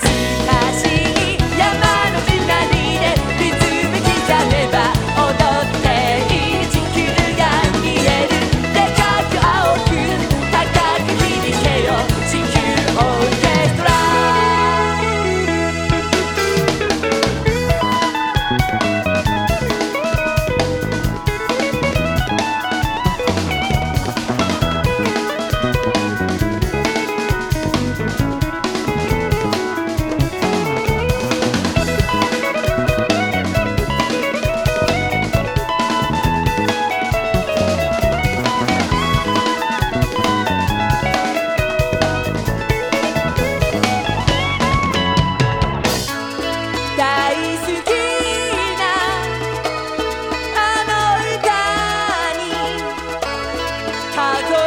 tattoo 啊